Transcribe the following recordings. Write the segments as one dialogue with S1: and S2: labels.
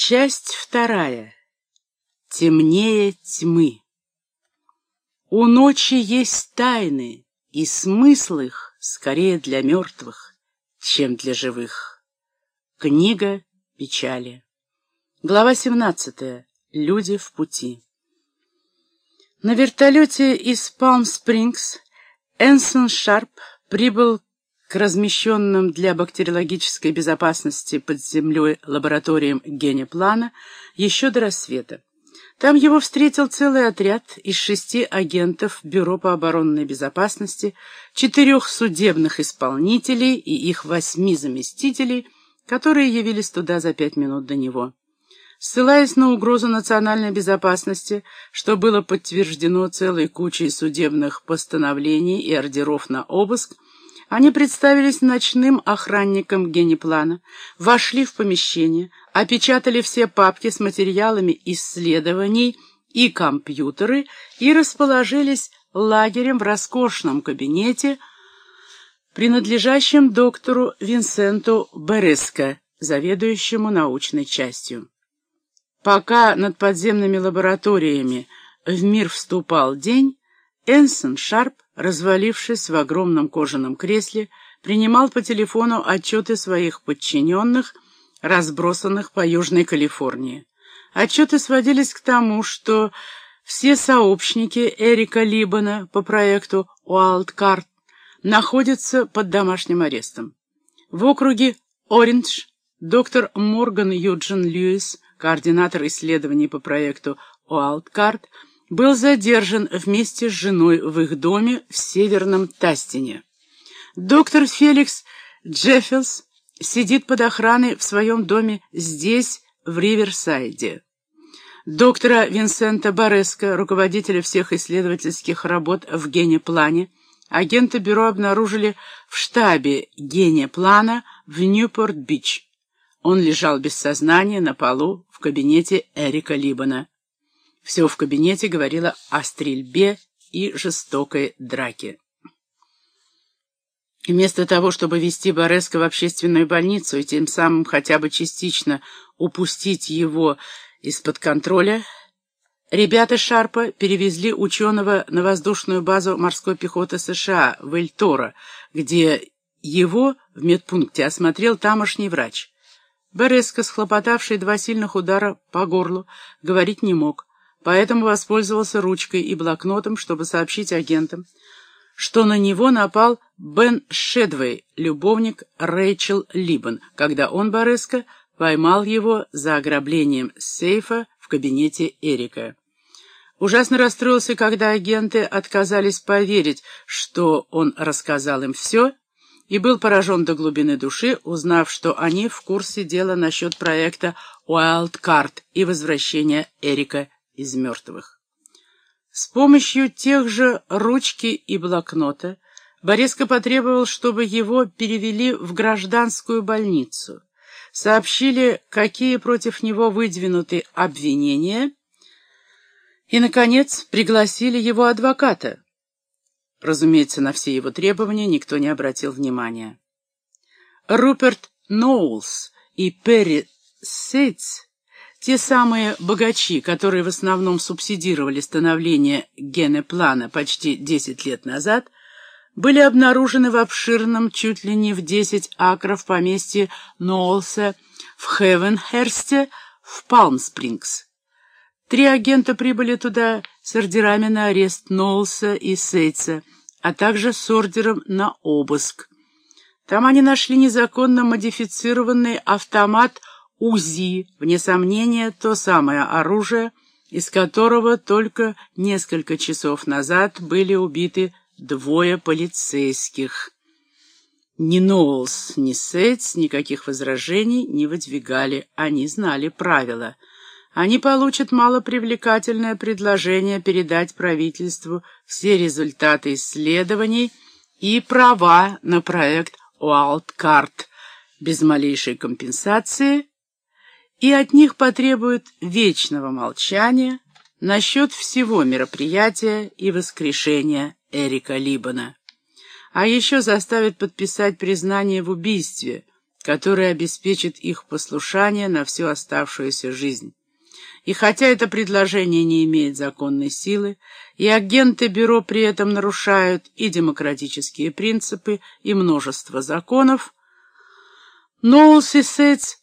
S1: Часть вторая. Темнее тьмы. У ночи есть тайны, и смысл их скорее для мертвых, чем для живых. Книга печали. Глава 17. Люди в пути. На вертолете из Палм-Спрингс Энсон Шарп прибыл к размещенным для бактериологической безопасности под землей лабораториям Генеплана еще до рассвета. Там его встретил целый отряд из шести агентов Бюро по оборонной безопасности, четырех судебных исполнителей и их восьми заместителей, которые явились туда за пять минут до него. Ссылаясь на угрозу национальной безопасности, что было подтверждено целой кучей судебных постановлений и ордеров на обыск, они представились ночным охранником генеплана, вошли в помещение, опечатали все папки с материалами исследований и компьютеры и расположились лагерем в роскошном кабинете, принадлежащем доктору Винсенту Береско, заведующему научной частью. Пока над подземными лабораториями в мир вступал день, Энсон Шарп, развалившись в огромном кожаном кресле, принимал по телефону отчеты своих подчиненных, разбросанных по Южной Калифорнии. Отчеты сводились к тому, что все сообщники Эрика Либана по проекту «Уайлдкарт» находятся под домашним арестом. В округе Ориндж доктор Морган Юджин Льюис, координатор исследований по проекту «Уайлдкарт», был задержан вместе с женой в их доме в Северном Тастине. Доктор Феликс Джеффилс сидит под охраной в своем доме здесь, в Риверсайде. Доктора Винсента Бореско, руководителя всех исследовательских работ в генеплане, агенты бюро обнаружили в штабе генеплана в Ньюпорт-Бич. Он лежал без сознания на полу в кабинете Эрика Либана. Все в кабинете говорило о стрельбе и жестокой драке. Вместо того, чтобы вести Бореско в общественную больницу и тем самым хотя бы частично упустить его из-под контроля, ребята Шарпа перевезли ученого на воздушную базу морской пехоты США в Эльторо, где его в медпункте осмотрел тамошний врач. Бореско, схлопотавший два сильных удара по горлу, говорить не мог поэтому воспользовался ручкой и блокнотом, чтобы сообщить агентам, что на него напал Бен Шедвей, любовник Рэйчел Либан, когда он, Бореско, поймал его за ограблением сейфа в кабинете Эрика. Ужасно расстроился, когда агенты отказались поверить, что он рассказал им все, и был поражен до глубины души, узнав, что они в курсе дела насчет проекта Wildcard и возвращения Эрика из мертвых. С помощью тех же ручки и блокнота Бориско потребовал, чтобы его перевели в гражданскую больницу, сообщили, какие против него выдвинуты обвинения, и, наконец, пригласили его адвоката. Разумеется, на все его требования никто не обратил внимания. Руперт Ноулс и Перри Сейтс те самые богачи, которые в основном субсидировали становление генеплана почти 10 лет назад, были обнаружены в обширном, чуть ли не в 10 акров поместье Ноулса в Хевенхерсте в Палм-Спрингс. Три агента прибыли туда с ордерами на арест Ноулса и Сейтса, а также с ордером на обыск. Там они нашли незаконно модифицированный автомат УЗИ, вне сомнения, то самое оружие, из которого только несколько часов назад были убиты двое полицейских. Ни Ноулс, ни Сейтс никаких возражений не выдвигали, они знали правила. Они получат малопривлекательное предложение передать правительству все результаты исследований и права на проект Уайлдкарт без малейшей компенсации и от них потребует вечного молчания насчет всего мероприятия и воскрешения Эрика Либана. А еще заставит подписать признание в убийстве, который обеспечит их послушание на всю оставшуюся жизнь. И хотя это предложение не имеет законной силы, и агенты бюро при этом нарушают и демократические принципы, и множество законов, Ноулс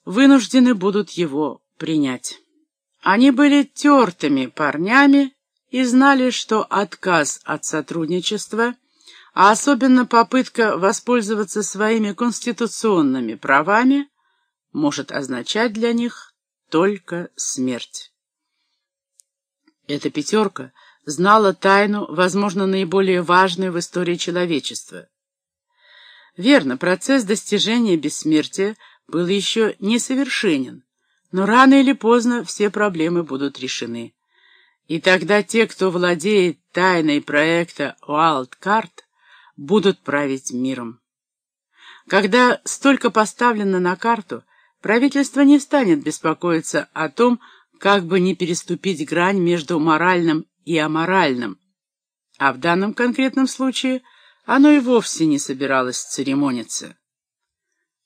S1: вынуждены будут его принять. Они были тертыми парнями и знали, что отказ от сотрудничества, а особенно попытка воспользоваться своими конституционными правами, может означать для них только смерть. Эта пятерка знала тайну, возможно, наиболее важную в истории человечества. Верно, процесс достижения бессмертия был еще несовершенен, но рано или поздно все проблемы будут решены. И тогда те, кто владеет тайной проекта Wildcard, будут править миром. Когда столько поставлено на карту, правительство не станет беспокоиться о том, как бы не переступить грань между моральным и аморальным. А в данном конкретном случае оно и вовсе не собиралось церемониться.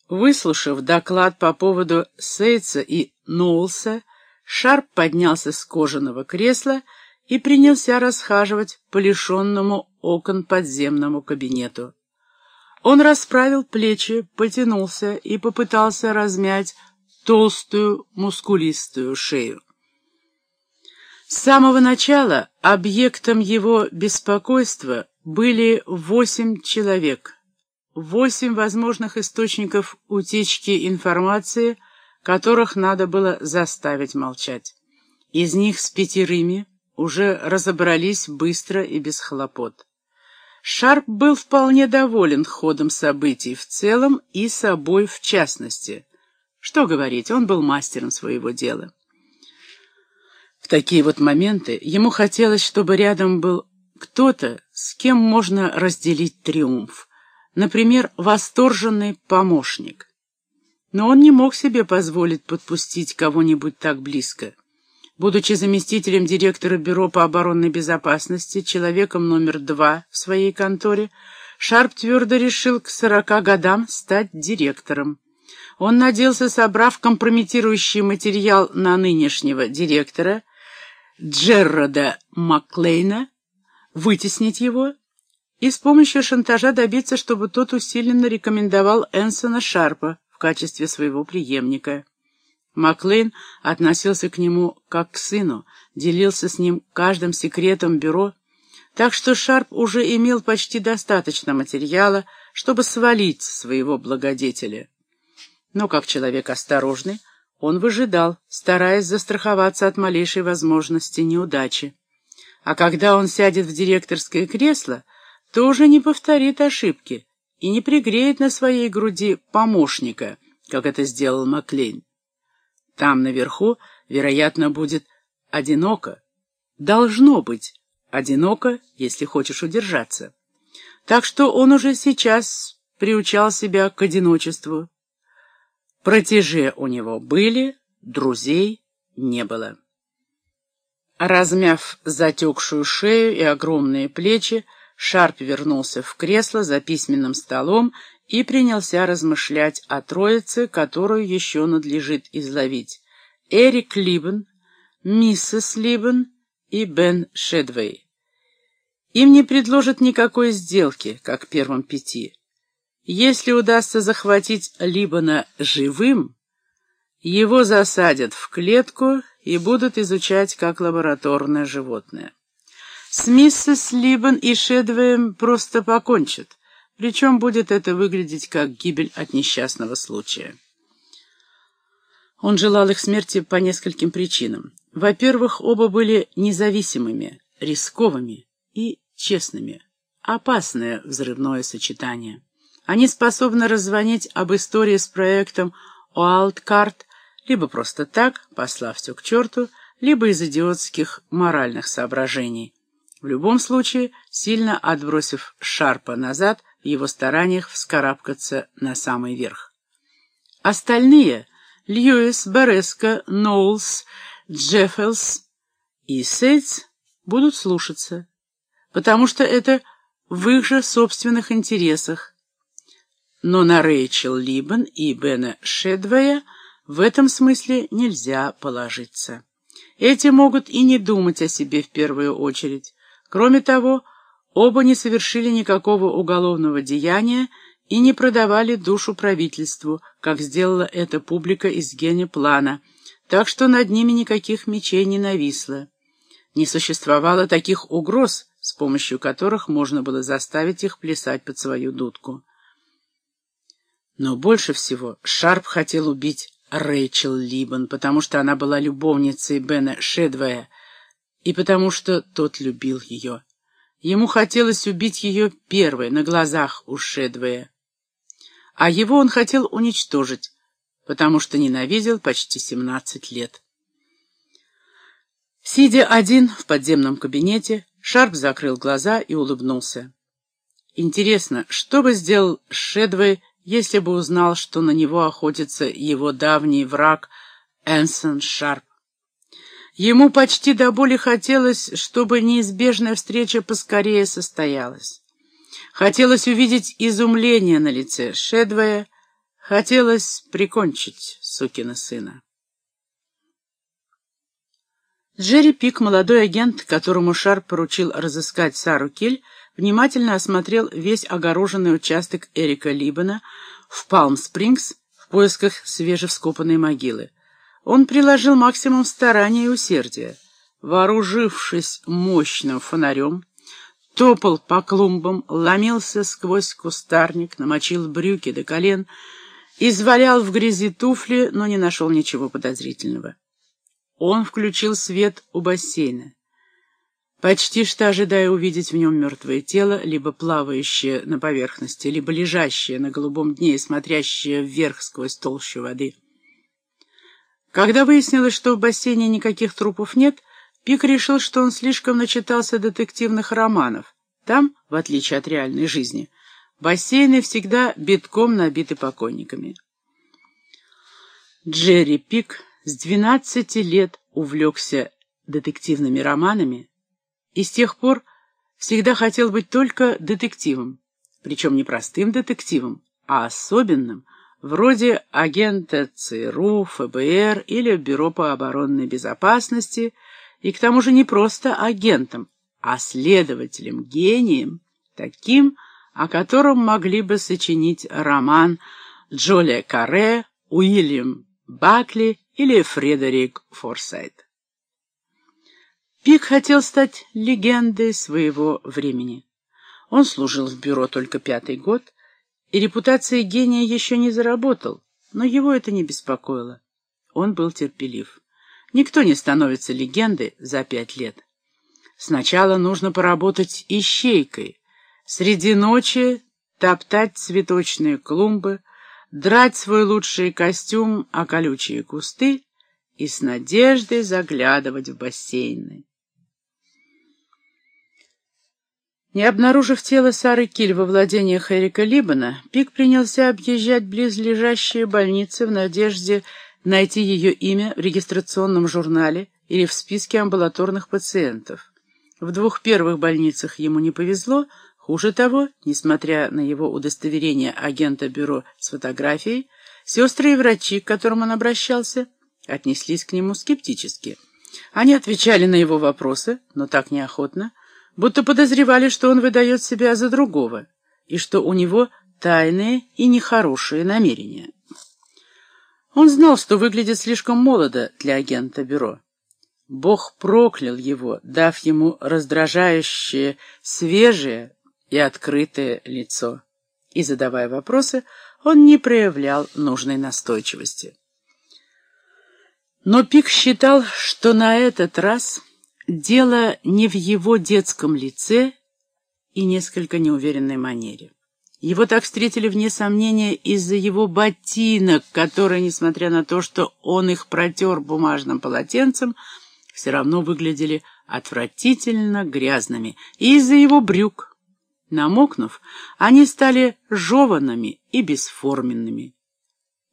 S1: Выслушав доклад по поводу Сейтса и Ноулса, Шарп поднялся с кожаного кресла и принялся расхаживать по лишенному окон подземному кабинету. Он расправил плечи, потянулся и попытался размять толстую, мускулистую шею. С самого начала объектом его беспокойства были восемь человек, восемь возможных источников утечки информации, которых надо было заставить молчать. Из них с пятерыми уже разобрались быстро и без хлопот. Шарп был вполне доволен ходом событий в целом и собой в частности. Что говорить, он был мастером своего дела. В такие вот моменты ему хотелось, чтобы рядом был кто-то, с кем можно разделить триумф. Например, восторженный помощник. Но он не мог себе позволить подпустить кого-нибудь так близко. Будучи заместителем директора Бюро по оборонной безопасности, человеком номер два в своей конторе, Шарп твердо решил к сорока годам стать директором. Он надеялся, собрав компрометирующий материал на нынешнего директора, Джеррода Маклейна, вытеснить его и с помощью шантажа добиться, чтобы тот усиленно рекомендовал Энсона Шарпа в качестве своего преемника. Маклейн относился к нему как к сыну, делился с ним каждым секретом бюро, так что Шарп уже имел почти достаточно материала, чтобы свалить своего благодетеля. Но как человек осторожный, он выжидал, стараясь застраховаться от малейшей возможности неудачи. А когда он сядет в директорское кресло, то уже не повторит ошибки и не пригреет на своей груди помощника, как это сделал Маклейн. Там наверху, вероятно, будет одиноко. Должно быть одиноко, если хочешь удержаться. Так что он уже сейчас приучал себя к одиночеству, Протеже у него были, друзей не было. Размяв затекшую шею и огромные плечи, Шарп вернулся в кресло за письменным столом и принялся размышлять о троице, которую еще надлежит изловить. Эрик Либен, миссис Либен и Бен Шедвей. Им не предложат никакой сделки, как первым пяти. Если удастся захватить Либана живым, его засадят в клетку и будут изучать как лабораторное животное. С миссис Либан и Шедвеем просто покончат, причем будет это выглядеть как гибель от несчастного случая. Он желал их смерти по нескольким причинам. Во-первых, оба были независимыми, рисковыми и честными. Опасное взрывное сочетание. Они способны раззвонить об истории с проектом Wildcard либо просто так, послав все к черту, либо из идиотских моральных соображений. В любом случае, сильно отбросив Шарпа назад в его стараниях вскарабкаться на самый верх. Остальные — Льюис, Бореско, Ноулс, Джеффелс и Сейтс — будут слушаться, потому что это в их же собственных интересах, Но на Рэйчел Либен и Бена Шедвея в этом смысле нельзя положиться. Эти могут и не думать о себе в первую очередь. Кроме того, оба не совершили никакого уголовного деяния и не продавали душу правительству, как сделала эта публика из гене-плана, так что над ними никаких мечей не нависло. Не существовало таких угроз, с помощью которых можно было заставить их плясать под свою дудку. Но больше всего Шарп хотел убить Рэйчел Либан, потому что она была любовницей Бена Шедвея, и потому что тот любил ее. Ему хотелось убить ее первой, на глазах у Шедвея. А его он хотел уничтожить, потому что ненавидел почти семнадцать лет. Сидя один в подземном кабинете, Шарп закрыл глаза и улыбнулся. Интересно, что бы сделал Шедвей, если бы узнал, что на него охотится его давний враг Энсон Шарп? Ему почти до боли хотелось, чтобы неизбежная встреча поскорее состоялась. Хотелось увидеть изумление на лице Шедвея, хотелось прикончить сукина сына. Джерри Пик, молодой агент, которому Шарп поручил разыскать Сару Киль, внимательно осмотрел весь огороженный участок Эрика Либена в Палм-Спрингс в поисках свежевскопанной могилы. Он приложил максимум старания и усердия. Вооружившись мощным фонарем, топал по клумбам, ломился сквозь кустарник, намочил брюки до колен, извалял в грязи туфли, но не нашел ничего подозрительного. Он включил свет у бассейна, почти что ожидая увидеть в нем мертвое тело, либо плавающее на поверхности, либо лежащее на голубом дне и смотрящее вверх сквозь толщу воды. Когда выяснилось, что в бассейне никаких трупов нет, Пик решил, что он слишком начитался детективных романов. Там, в отличие от реальной жизни, бассейны всегда битком набиты покойниками. Джерри Пик с двенадцати лет увлекся детективными романами и с тех пор всегда хотел быть только детективом, причем не простым детективом, а особенным, вроде агента ЦРУ, ФБР или Бюро по оборонной безопасности, и к тому же не просто агентом, а следователем-гением, таким, о котором могли бы сочинить роман Джолия Карре, Уильям Бакли или Фредерик Форсайт. Пик хотел стать легендой своего времени. Он служил в бюро только пятый год, и репутация гения еще не заработал, но его это не беспокоило. Он был терпелив. Никто не становится легендой за пять лет. Сначала нужно поработать ищейкой, среди ночи топтать цветочные клумбы, драть свой лучший костюм о колючие кусты и с надеждой заглядывать в бассейны. Не обнаружив тело Сары Киль во владениях Эрика Либана, Пик принялся объезжать близлежащие больницы в надежде найти ее имя в регистрационном журнале или в списке амбулаторных пациентов. В двух первых больницах ему не повезло, Хуже того, несмотря на его удостоверение агента бюро с фотографией, сестры и врачи, к которым он обращался, отнеслись к нему скептически. Они отвечали на его вопросы, но так неохотно, будто подозревали, что он выдает себя за другого, и что у него тайные и нехорошие намерения. Он знал, что выглядит слишком молодо для агента бюро. Бог проклял его, дав ему раздражающее, свежее, и открытое лицо. И, задавая вопросы, он не проявлял нужной настойчивости. Но Пик считал, что на этот раз дело не в его детском лице и несколько неуверенной манере. Его так встретили, вне сомнения, из-за его ботинок, которые, несмотря на то, что он их протер бумажным полотенцем, все равно выглядели отвратительно грязными, и из-за его брюк, Намокнув, они стали жеванными и бесформенными.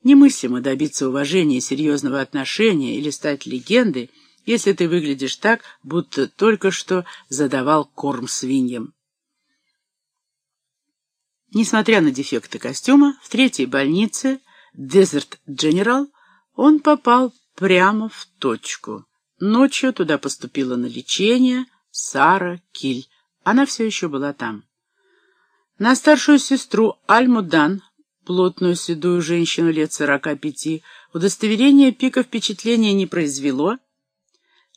S1: Немыслимо добиться уважения серьезного отношения или стать легендой, если ты выглядишь так, будто только что задавал корм свиньям. Несмотря на дефекты костюма, в третьей больнице, Desert General, он попал прямо в точку. Ночью туда поступила на лечение Сара Киль. Она все еще была там. На старшую сестру Альму Дан, плотную седую женщину лет сорока пяти, удостоверение пика впечатления не произвело,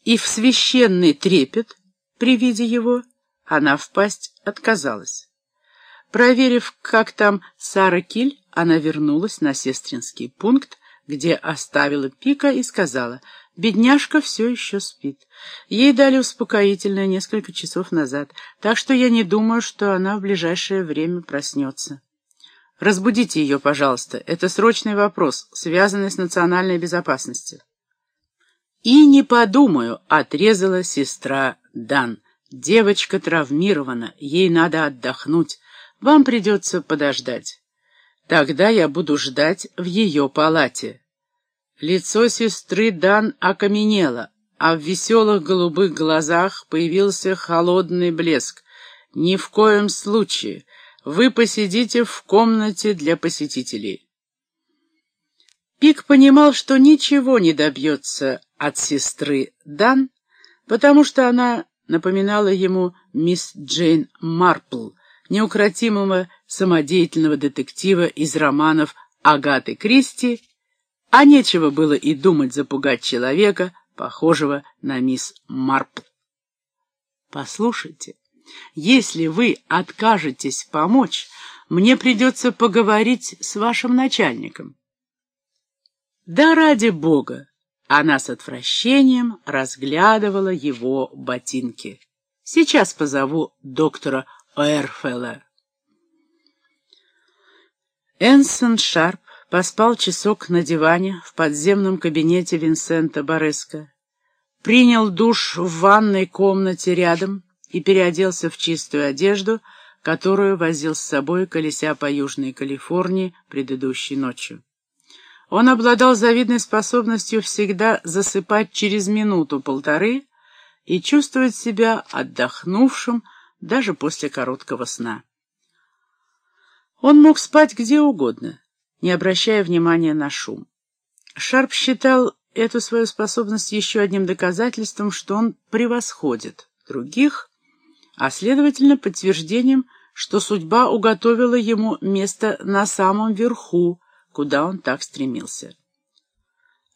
S1: и в священный трепет при виде его она впасть отказалась. Проверив, как там Сара Киль, она вернулась на сестринский пункт, где оставила пика и сказала, «Бедняжка все еще спит. Ей дали успокоительное несколько часов назад, так что я не думаю, что она в ближайшее время проснется. Разбудите ее, пожалуйста. Это срочный вопрос, связанный с национальной безопасностью». «И не подумаю», — отрезала сестра Дан. «Девочка травмирована, ей надо отдохнуть. Вам придется подождать». Тогда я буду ждать в ее палате. Лицо сестры Дан окаменело, а в веселых голубых глазах появился холодный блеск. Ни в коем случае. Вы посидите в комнате для посетителей. Пик понимал, что ничего не добьется от сестры Дан, потому что она напоминала ему мисс Джейн Марпл, неукротимого самодеятельного детектива из романов Агаты Кристи, а нечего было и думать запугать человека, похожего на мисс Марпл. «Послушайте, если вы откажетесь помочь, мне придется поговорить с вашим начальником». «Да ради бога!» Она с отвращением разглядывала его ботинки. «Сейчас позову доктора Оэрфелла». Энсон Шарп поспал часок на диване в подземном кабинете Винсента Бореско, принял душ в ванной комнате рядом и переоделся в чистую одежду, которую возил с собой, колеся по Южной Калифорнии предыдущей ночью. Он обладал завидной способностью всегда засыпать через минуту-полторы и чувствовать себя отдохнувшим даже после короткого сна. Он мог спать где угодно, не обращая внимания на шум. Шарп считал эту свою способность еще одним доказательством, что он превосходит других, а, следовательно, подтверждением, что судьба уготовила ему место на самом верху, куда он так стремился.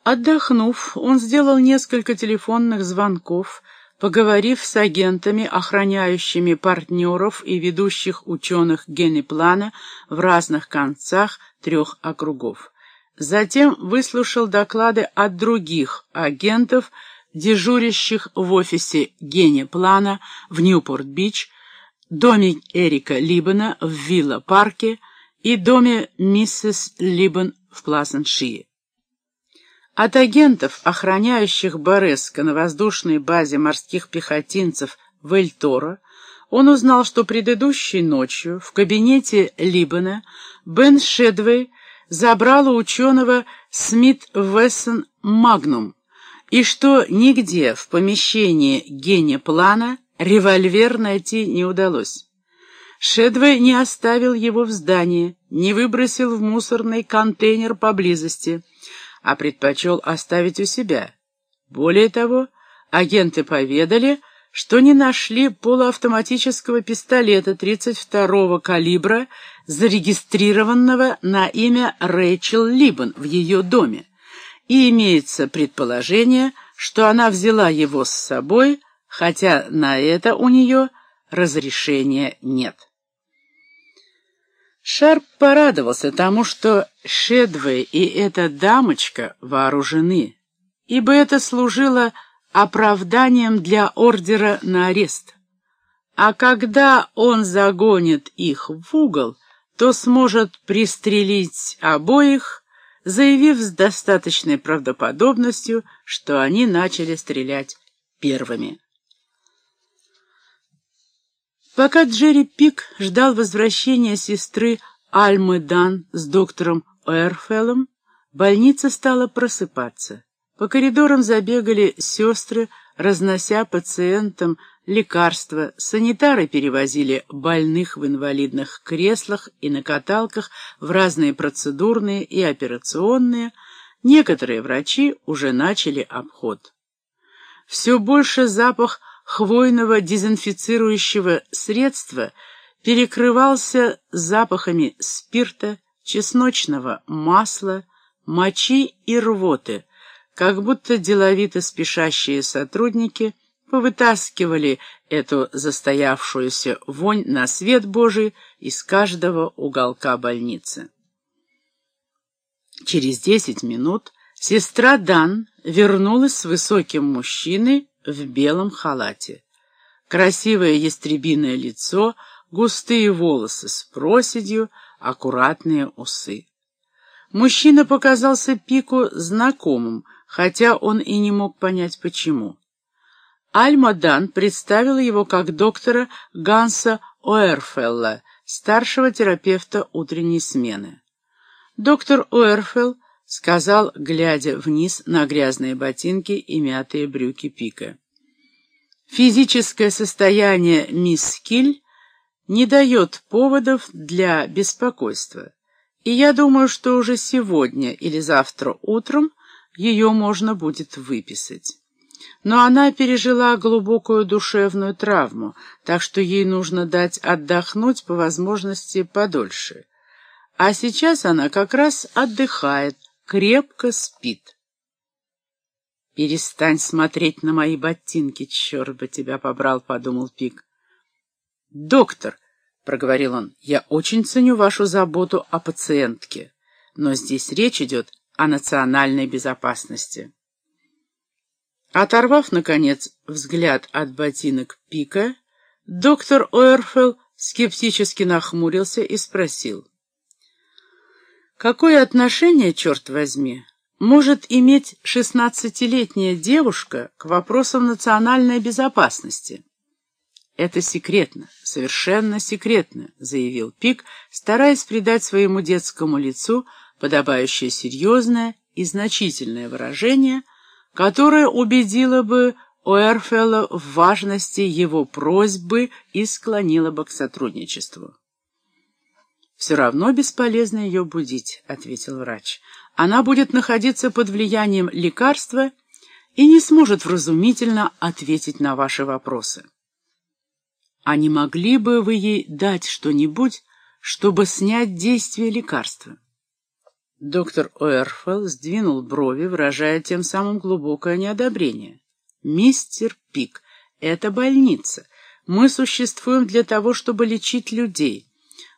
S1: Отдохнув, он сделал несколько телефонных звонков, Поговорив с агентами, охраняющими партнеров и ведущих ученых генеплана в разных концах трех округов. Затем выслушал доклады от других агентов, дежурящих в офисе генеплана в Ньюпорт-Бич, доме Эрика Либана в Вилла-парке и доме миссис Либан в Пласеншие. От агентов, охраняющих Бореско на воздушной базе морских пехотинцев в Эльторо, он узнал, что предыдущей ночью в кабинете Либана Бен Шедвей забрал у ученого Смит Вессон Магнум, и что нигде в помещении гения-плана револьвер найти не удалось. Шедвей не оставил его в здании, не выбросил в мусорный контейнер поблизости, а предпочел оставить у себя. Более того, агенты поведали, что не нашли полуавтоматического пистолета 32-го калибра, зарегистрированного на имя Рэйчел Либан в ее доме, и имеется предположение, что она взяла его с собой, хотя на это у нее разрешения нет. Шарп порадовался тому, что Шедвей и эта дамочка вооружены, ибо это служило оправданием для ордера на арест. А когда он загонит их в угол, то сможет пристрелить обоих, заявив с достаточной правдоподобностью, что они начали стрелять первыми. Пока Джерри Пик ждал возвращения сестры Альмы Дан с доктором Уэрфеллом, больница стала просыпаться. По коридорам забегали сестры, разнося пациентам лекарства, санитары перевозили больных в инвалидных креслах и на каталках в разные процедурные и операционные, некоторые врачи уже начали обход. Все больше запах хвойного дезинфицирующего средства перекрывался запахами спирта, чесночного масла, мочи и рвоты, как будто деловито спешащие сотрудники повытаскивали эту застоявшуюся вонь на свет Божий из каждого уголка больницы. Через десять минут сестра Дан вернулась с высоким мужчиной в белом халате. Красивое ястребиное лицо, густые волосы с проседью, аккуратные усы. Мужчина показался Пику знакомым, хотя он и не мог понять, почему. Альма-Дан представила его как доктора Ганса Оэрфелла, старшего терапевта утренней смены. Доктор Уэрфелл сказал, глядя вниз на грязные ботинки и мятые брюки Пика. Физическое состояние мисс Киль не дает поводов для беспокойства, и я думаю, что уже сегодня или завтра утром ее можно будет выписать. Но она пережила глубокую душевную травму, так что ей нужно дать отдохнуть по возможности подольше. А сейчас она как раз отдыхает, крепко спит. «Перестань смотреть на мои ботинки, черт бы тебя побрал», — подумал Пик. «Доктор», — проговорил он, — «я очень ценю вашу заботу о пациентке, но здесь речь идет о национальной безопасности». Оторвав, наконец, взгляд от ботинок Пика, доктор Уэрфелл скептически нахмурился и спросил — Какое отношение, черт возьми, может иметь шестнадцатилетняя девушка к вопросам национальной безопасности? «Это секретно, совершенно секретно», — заявил Пик, стараясь придать своему детскому лицу подобающее серьезное и значительное выражение, которое убедило бы Уэрфелла в важности его просьбы и склонило бы к сотрудничеству. «Все равно бесполезно ее будить», — ответил врач. «Она будет находиться под влиянием лекарства и не сможет вразумительно ответить на ваши вопросы». «А не могли бы вы ей дать что-нибудь, чтобы снять действие лекарства?» Доктор Уэрфелл сдвинул брови, выражая тем самым глубокое неодобрение. «Мистер Пик, это больница. Мы существуем для того, чтобы лечить людей».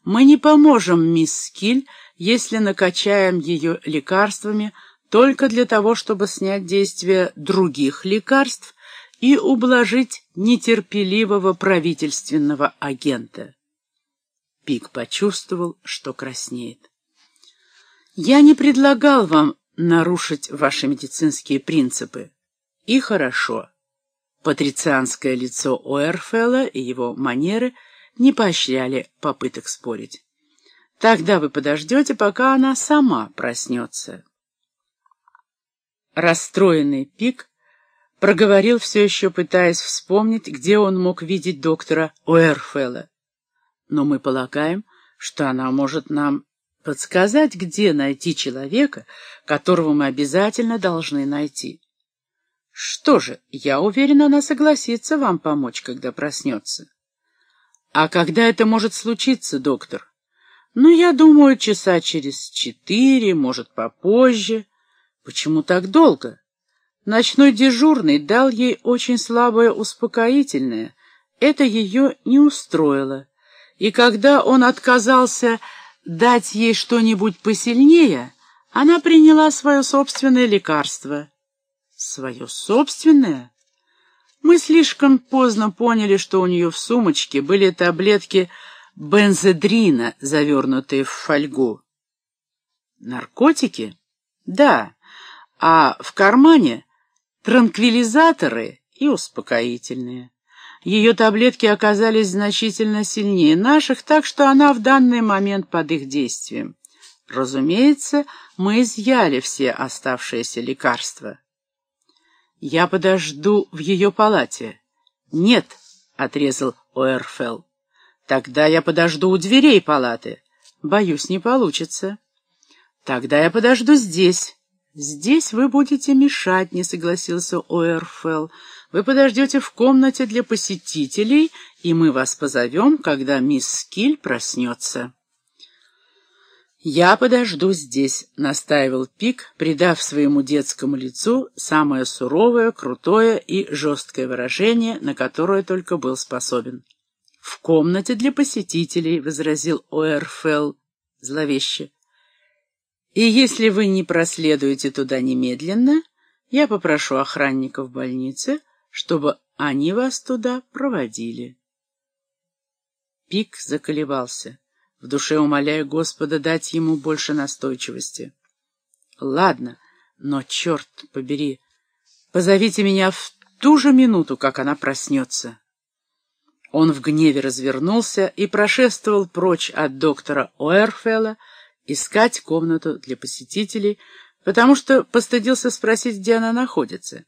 S1: Мы не поможем мисс Киль, если накачаем ее лекарствами только для того, чтобы снять действие других лекарств и ублажить нетерпеливого правительственного агента. Пик почувствовал, что краснеет. «Я не предлагал вам нарушить ваши медицинские принципы. И хорошо». Патрицианское лицо Уэрфелла и его манеры — не поощряли попыток спорить. Тогда вы подождете, пока она сама проснется. Расстроенный Пик проговорил все еще, пытаясь вспомнить, где он мог видеть доктора Уэрфелла. Но мы полагаем, что она может нам подсказать, где найти человека, которого мы обязательно должны найти. Что же, я уверена, она согласится вам помочь, когда проснется. «А когда это может случиться, доктор?» «Ну, я думаю, часа через четыре, может, попозже». «Почему так долго?» Ночной дежурный дал ей очень слабое успокоительное. Это ее не устроило. И когда он отказался дать ей что-нибудь посильнее, она приняла свое собственное лекарство. Свое собственное? Мы слишком поздно поняли, что у нее в сумочке были таблетки бензедрина, завернутые в фольгу. Наркотики? Да. А в кармане транквилизаторы и успокоительные. Ее таблетки оказались значительно сильнее наших, так что она в данный момент под их действием. Разумеется, мы изъяли все оставшиеся лекарства. Я подожду в ее палате. Нет, — отрезал Оэрфелл. «Тогда я подожду у дверей палаты». «Боюсь, не получится». «Тогда я подожду здесь». «Здесь вы будете мешать», — не согласился Оэрфелл. «Вы подождете в комнате для посетителей, и мы вас позовем, когда мисс Скиль проснется». «Я подожду здесь», — настаивал Пик, придав своему детскому лицу самое суровое, крутое и жесткое выражение, на которое только был способен. «В комнате для посетителей», — возразил Оэрфелл зловеще. «И если вы не проследуете туда немедленно, я попрошу охранников больницы, чтобы они вас туда проводили». Пик заколебался в душе умоляя Господа дать ему больше настойчивости. «Ладно, но, черт побери, позовите меня в ту же минуту, как она проснется». Он в гневе развернулся и прошествовал прочь от доктора Уэрфелла искать комнату для посетителей, потому что постыдился спросить, где она находится.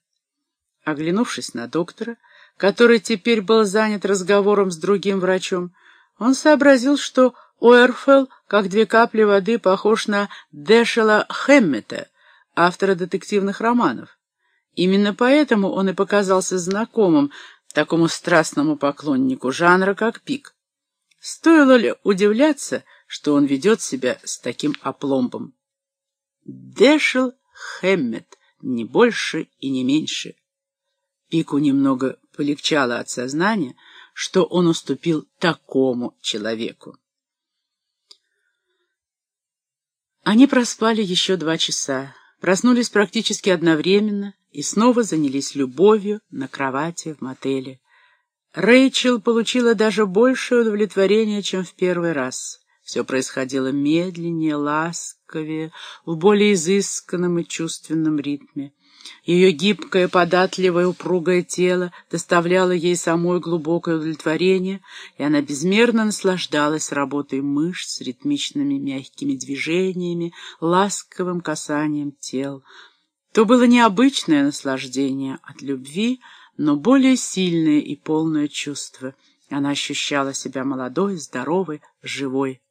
S1: Оглянувшись на доктора, который теперь был занят разговором с другим врачом, он сообразил, что Уэрфелл, как две капли воды, похож на Дэшела Хэммета, автора детективных романов. Именно поэтому он и показался знакомым такому страстному поклоннику жанра, как Пик. Стоило ли удивляться, что он ведет себя с таким опломбом? Дэшел Хэммет, не больше и не меньше. Пику немного полегчало от сознания, что он уступил такому человеку. Они проспали еще два часа, проснулись практически одновременно и снова занялись любовью на кровати в мотеле. Рэйчел получила даже большее удовлетворение, чем в первый раз. Все происходило медленнее, ласковее, в более изысканном и чувственном ритме. Ее гибкое, податливое, упругое тело доставляло ей самое глубокое удовлетворение, и она безмерно наслаждалась работой мышц, ритмичными мягкими движениями, ласковым касанием тел. То было необычное наслаждение от любви, но более сильное и полное чувство. Она ощущала себя молодой, здоровой, живой.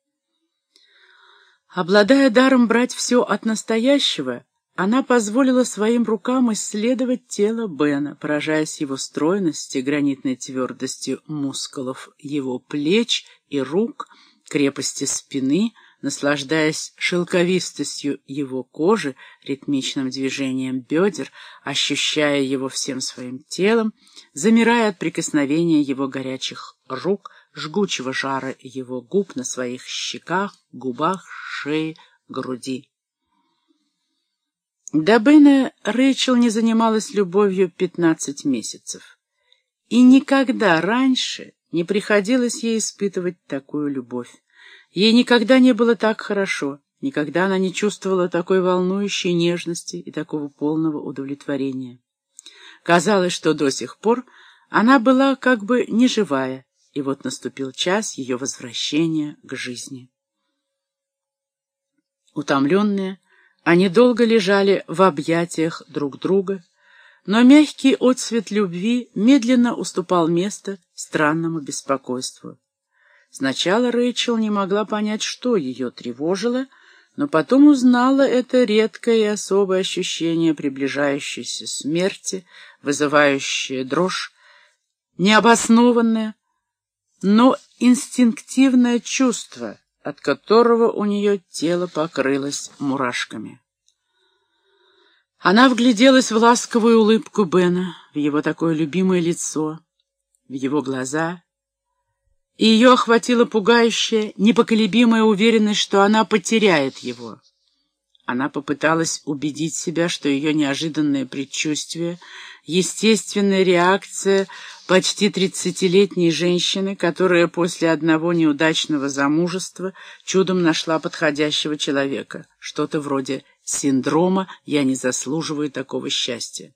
S1: Обладая даром брать все от настоящего, она позволила своим рукам исследовать тело Бена, поражаясь его стройности, гранитной твердостью мускулов его плеч и рук, крепости спины, наслаждаясь шелковистостью его кожи, ритмичным движением бедер, ощущая его всем своим телом, замирая от прикосновения его горячих рук, жгучего жара его губ на своих щеках, губах, шее, груди. До Бена Рэйчел не занималась любовью пятнадцать месяцев. И никогда раньше не приходилось ей испытывать такую любовь. Ей никогда не было так хорошо, никогда она не чувствовала такой волнующей нежности и такого полного удовлетворения. Казалось, что до сих пор она была как бы неживая, и вот наступил час ее возвращения к жизни. Утомленная, они долго лежали в объятиях друг друга, но мягкий отцвет любви медленно уступал место странному беспокойству. Сначала Рэйчел не могла понять, что ее тревожило, но потом узнала это редкое и особое ощущение приближающейся смерти, вызывающее дрожь, необоснованное, но инстинктивное чувство — от которого у нее тело покрылось мурашками. Она вгляделась в ласковую улыбку Бена, в его такое любимое лицо, в его глаза, и ее охватила пугающая, непоколебимая уверенность, что она потеряет его. Она попыталась убедить себя, что ее неожиданное предчувствие, естественная реакция почти тридцатилетней женщины, которая после одного неудачного замужества чудом нашла подходящего человека, что-то вроде синдрома «я не заслуживаю такого счастья».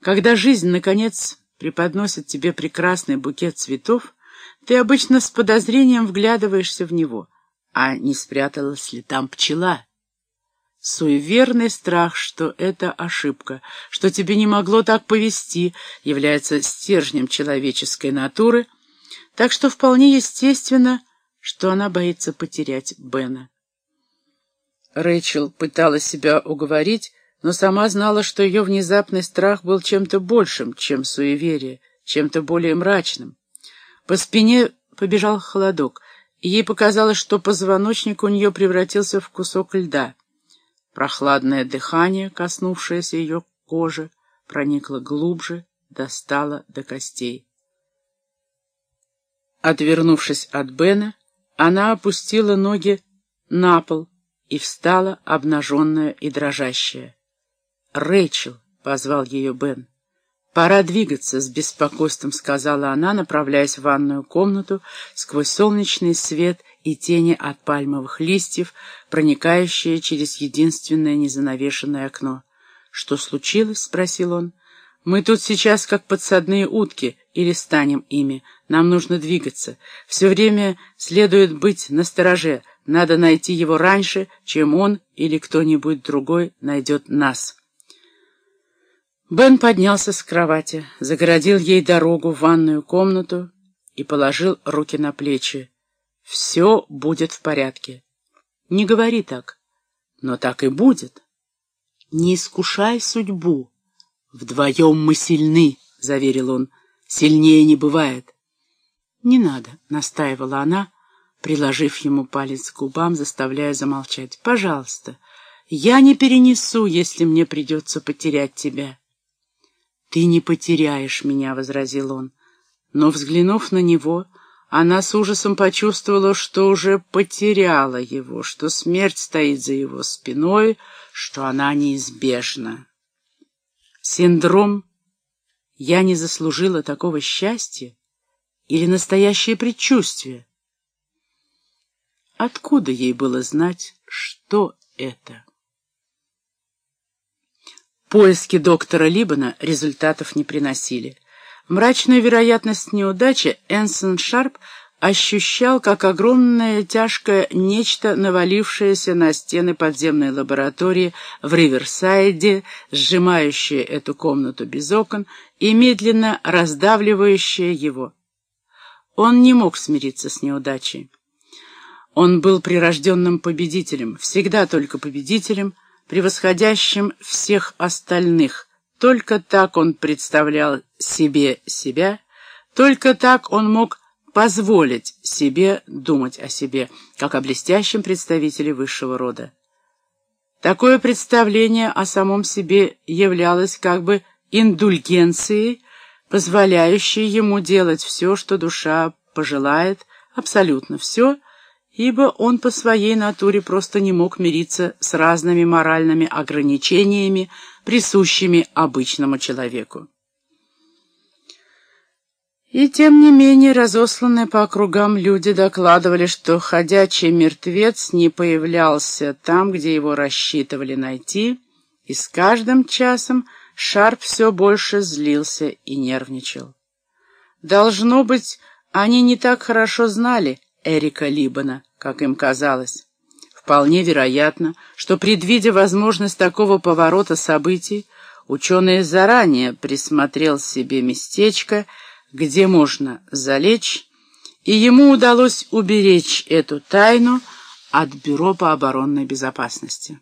S1: Когда жизнь, наконец, преподносит тебе прекрасный букет цветов, ты обычно с подозрением вглядываешься в него, а не спряталась ли там пчела, Суеверный страх, что это ошибка, что тебе не могло так повести, является стержнем человеческой натуры, так что вполне естественно, что она боится потерять Бена. Рэйчел пыталась себя уговорить, но сама знала, что ее внезапный страх был чем-то большим, чем суеверие, чем-то более мрачным. По спине побежал холодок, и ей показалось, что позвоночник у нее превратился в кусок льда. Прохладное дыхание, коснувшееся ее кожи, проникло глубже, достало до костей. Отвернувшись от Бена, она опустила ноги на пол и встала, обнаженная и дрожащая. «Рэйчел!» — позвал ее Бен. «Пора двигаться», — с беспокойством сказала она, направляясь в ванную комнату сквозь солнечный свет и тени от пальмовых листьев, проникающие через единственное незанавешенное окно. «Что случилось?» — спросил он. «Мы тут сейчас как подсадные утки, или станем ими. Нам нужно двигаться. Все время следует быть настороже. Надо найти его раньше, чем он или кто-нибудь другой найдет нас». Бен поднялся с кровати, загородил ей дорогу в ванную комнату и положил руки на плечи. Все будет в порядке. Не говори так, но так и будет. Не искушай судьбу. Вдвоем мы сильны, — заверил он. Сильнее не бывает. Не надо, — настаивала она, приложив ему палец к губам, заставляя замолчать. Пожалуйста, я не перенесу, если мне придется потерять тебя. Ты не потеряешь меня, — возразил он. Но, взглянув на него, — она с ужасом почувствовала, что уже потеряла его, что смерть стоит за его спиной, что она неизбежна. Синдром «я не заслужила такого счастья» или настоящее предчувствие? Откуда ей было знать, что это? Поиски доктора Либана результатов не приносили. Мрачную вероятность неудачи Энсон Шарп ощущал как огромное тяжкое нечто, навалившееся на стены подземной лаборатории в Риверсайде, сжимающее эту комнату без окон и медленно раздавливающее его. Он не мог смириться с неудачей. Он был прирожденным победителем, всегда только победителем, превосходящим всех остальных — только так он представлял себе себя, только так он мог позволить себе думать о себе, как о блестящем представителе высшего рода. Такое представление о самом себе являлось как бы индульгенцией, позволяющей ему делать все, что душа пожелает, абсолютно все — ибо он по своей натуре просто не мог мириться с разными моральными ограничениями, присущими обычному человеку. И тем не менее разосланные по округам люди докладывали, что ходячий мертвец не появлялся там, где его рассчитывали найти, и с каждым часом Шарп все больше злился и нервничал. Должно быть, они не так хорошо знали, Эрика Либана, как им казалось. Вполне вероятно, что, предвидя возможность такого поворота событий, ученый заранее присмотрел себе местечко, где можно залечь, и ему удалось уберечь эту тайну от Бюро по оборонной безопасности.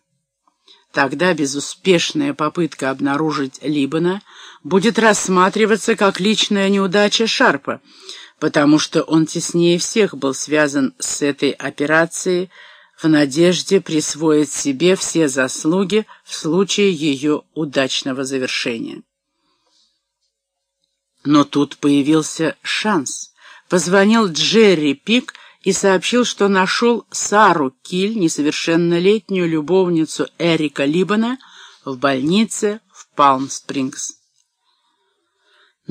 S1: Тогда безуспешная попытка обнаружить Либана будет рассматриваться как личная неудача Шарпа, потому что он теснее всех был связан с этой операцией в надежде присвоить себе все заслуги в случае ее удачного завершения. Но тут появился шанс. Позвонил Джерри Пик и сообщил, что нашел Сару Киль, несовершеннолетнюю любовницу Эрика Либана, в больнице в Палм-Спрингс.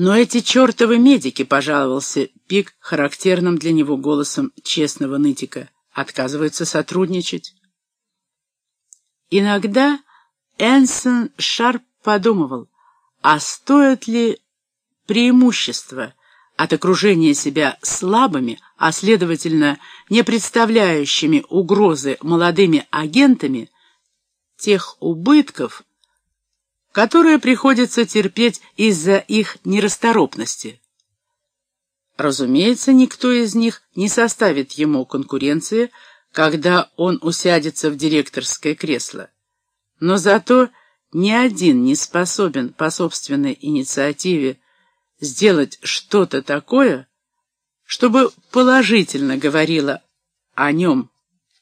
S1: «Но эти чертовы медики», — пожаловался Пик характерным для него голосом честного нытика, — «отказываются сотрудничать». Иногда Энсон Шарп подумывал, а стоит ли преимущество от окружения себя слабыми, а следовательно не представляющими угрозы молодыми агентами, тех убытков, которые приходится терпеть из-за их нерасторопности. Разумеется, никто из них не составит ему конкуренции, когда он усядется в директорское кресло. Но зато ни один не способен по собственной инициативе сделать что-то такое, чтобы положительно говорило о нем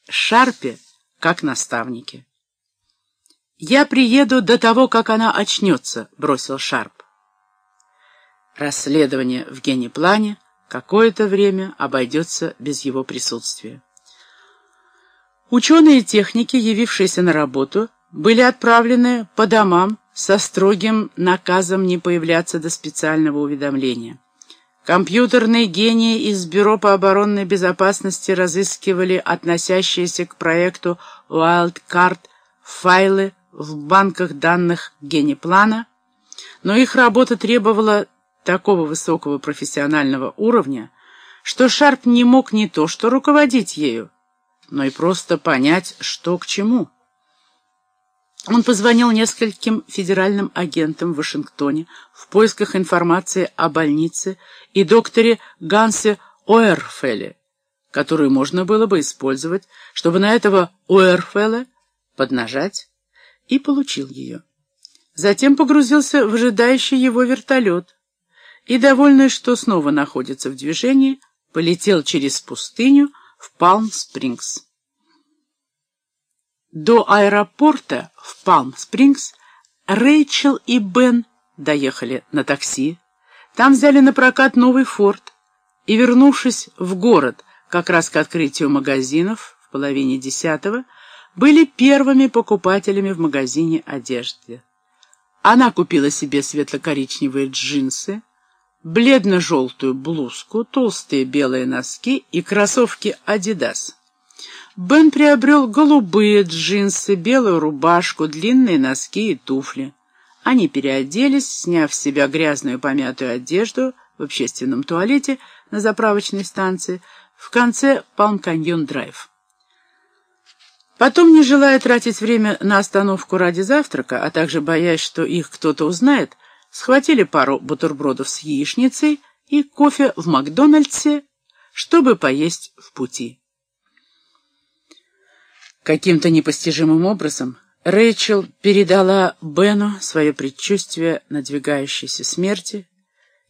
S1: Шарпе как наставнике. «Я приеду до того, как она очнется», — бросил Шарп. Расследование в генеплане какое-то время обойдется без его присутствия. Ученые и техники, явившиеся на работу, были отправлены по домам со строгим наказом не появляться до специального уведомления. Компьютерные гении из Бюро по оборонной безопасности разыскивали относящиеся к проекту Wildcard файлы в банках данных генеплана, но их работа требовала такого высокого профессионального уровня, что Шарп не мог не то что руководить ею, но и просто понять, что к чему. Он позвонил нескольким федеральным агентам в Вашингтоне в поисках информации о больнице и докторе Гансе Оэрфеле, которую можно было бы использовать, чтобы на этого Оэрфеле поднажать, и получил ее. Затем погрузился в ожидающий его вертолет и, довольный, что снова находится в движении, полетел через пустыню в Палм-Спрингс. До аэропорта в Палм-Спрингс Рэйчел и Бен доехали на такси. Там взяли на прокат новый форт и, вернувшись в город как раз к открытию магазинов в половине десятого, были первыми покупателями в магазине одежды. Она купила себе светло-коричневые джинсы, бледно-желтую блузку, толстые белые носки и кроссовки «Адидас». Бен приобрел голубые джинсы, белую рубашку, длинные носки и туфли. Они переоделись, сняв с себя грязную помятую одежду в общественном туалете на заправочной станции в конце Палм-Каньон-Драйв. Потом, не желая тратить время на остановку ради завтрака, а также боясь, что их кто-то узнает, схватили пару бутербродов с яичницей и кофе в Макдональдсе, чтобы поесть в пути. Каким-то непостижимым образом Рэйчел передала Бену свое предчувствие надвигающейся смерти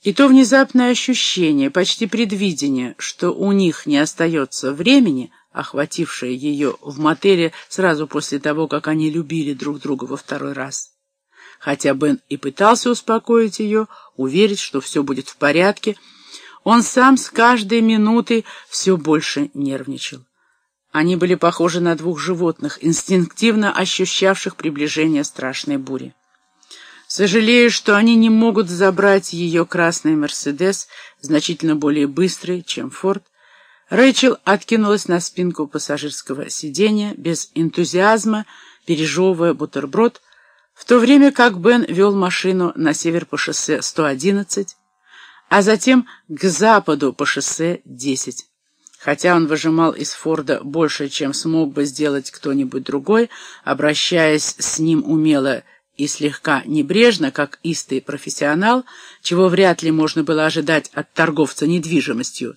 S1: и то внезапное ощущение, почти предвидение, что у них не остается времени, охватившее ее в мотеле сразу после того, как они любили друг друга во второй раз. Хотя Бен и пытался успокоить ее, уверить, что все будет в порядке, он сам с каждой минутой все больше нервничал. Они были похожи на двух животных, инстинктивно ощущавших приближение страшной бури. Сожалею, что они не могут забрать ее красный «Мерседес», значительно более быстрый, чем «Форд». Рэйчел откинулась на спинку пассажирского сиденья, без энтузиазма, пережевывая бутерброд, в то время как Бен вел машину на север по шоссе 111, а затем к западу по шоссе 10. Хотя он выжимал из Форда больше, чем смог бы сделать кто-нибудь другой, обращаясь с ним умело и слегка небрежно, как истый профессионал, чего вряд ли можно было ожидать от торговца недвижимостью,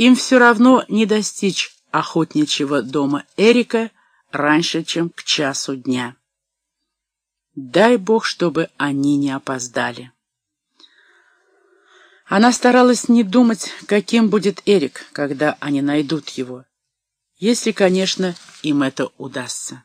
S1: им все равно не достичь охотничьего дома Эрика раньше, чем к часу дня. Дай бог, чтобы они не опоздали. Она старалась не думать, каким будет Эрик, когда они найдут его. Если, конечно, им это удастся.